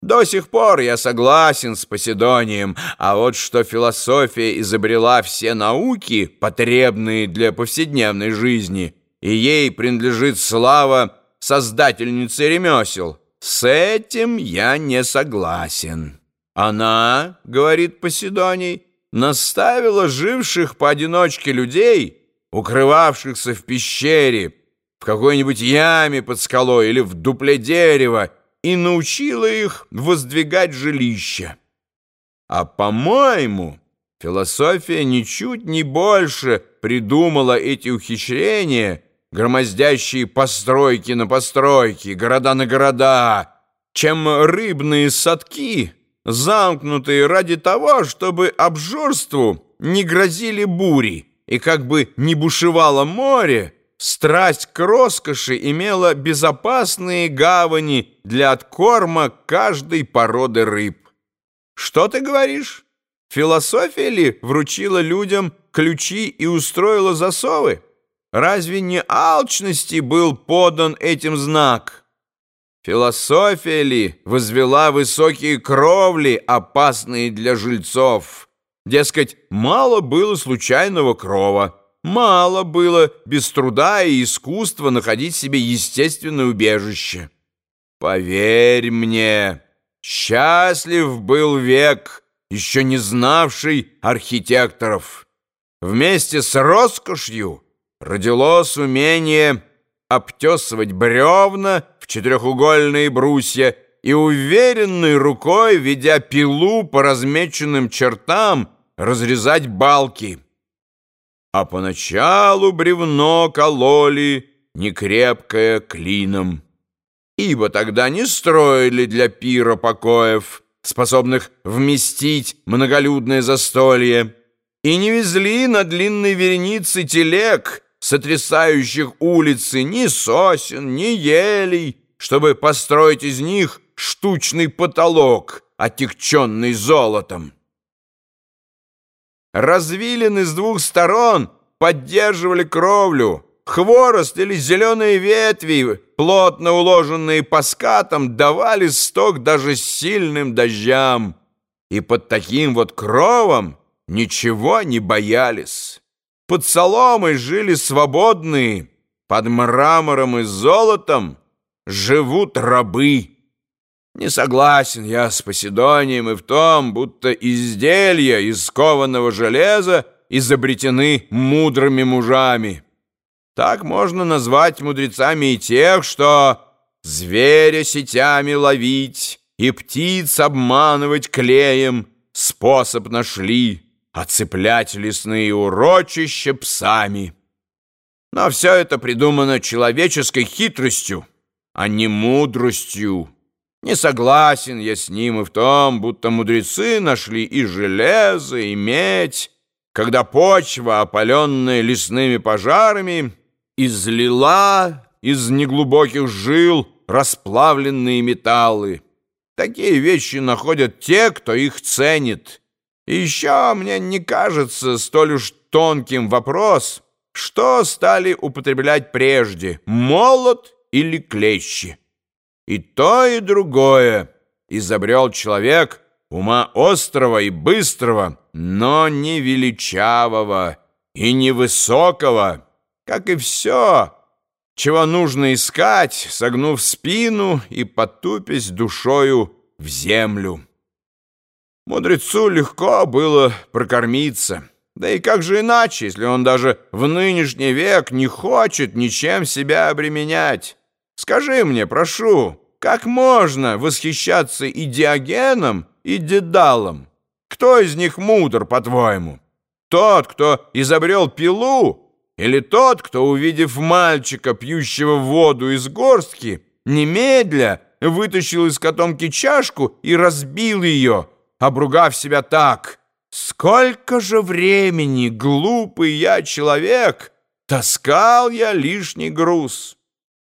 До сих пор я согласен с Поседонием, а вот что философия изобрела все науки, потребные для повседневной жизни, и ей принадлежит слава создательницы ремесел, с этим я не согласен. Она, говорит Поседоний, наставила живших поодиночке людей, укрывавшихся в пещере, в какой-нибудь яме под скалой или в дупле дерева, и научила их воздвигать жилища. А, по-моему, философия ничуть не больше придумала эти ухищрения, громоздящие постройки на постройки, города на города, чем рыбные садки, замкнутые ради того, чтобы обжорству не грозили бури, и как бы не бушевало море, страсть к роскоши имела безопасные гавани для откорма каждой породы рыб. Что ты говоришь? Философия ли вручила людям ключи и устроила засовы? Разве не алчности был подан этим знак? Философия ли возвела высокие кровли, опасные для жильцов? Дескать, мало было случайного крова. Мало было без труда и искусства находить себе естественное убежище. Поверь мне, счастлив был век, еще не знавший архитекторов. Вместе с роскошью родилось умение обтесывать бревна в четырехугольные брусья и уверенной рукой, ведя пилу по размеченным чертам, разрезать балки. А поначалу бревно кололи некрепкое клином, ибо тогда не строили для пира покоев, способных вместить многолюдное застолье, и не везли на длинной веренице телег, сотрясающих улицы, ни сосен, ни елей, чтобы построить из них штучный потолок, отягченный золотом. Развилины с двух сторон поддерживали кровлю. Хворост или зеленые ветви, плотно уложенные по скатам, давали сток даже сильным дождям. И под таким вот кровом ничего не боялись. Под соломой жили свободные, под мрамором и золотом живут рабы. Не согласен я с Поседонием и в том, будто изделия из кованого железа изобретены мудрыми мужами. Так можно назвать мудрецами и тех, что зверя сетями ловить и птиц обманывать клеем способ нашли, оцеплять лесные урочища псами. Но все это придумано человеческой хитростью, а не мудростью. Не согласен я с ним и в том, будто мудрецы нашли и железо, и медь, когда почва, опаленная лесными пожарами, излила из неглубоких жил расплавленные металлы. Такие вещи находят те, кто их ценит. И еще мне не кажется столь уж тонким вопрос, что стали употреблять прежде, молот или клещи. И то, и другое изобрел человек ума острого и быстрого, но не величавого и невысокого, как и все, чего нужно искать, согнув спину и потупясь душою в землю. Мудрецу легко было прокормиться. Да и как же иначе, если он даже в нынешний век не хочет ничем себя обременять? Скажи мне, прошу, как можно восхищаться и Диогеном, и Дедалом? Кто из них мудр, по-твоему? Тот, кто изобрел пилу, или тот, кто, увидев мальчика, пьющего воду из горстки, немедля вытащил из котомки чашку и разбил ее, обругав себя так? Сколько же времени, глупый я человек, таскал я лишний груз!»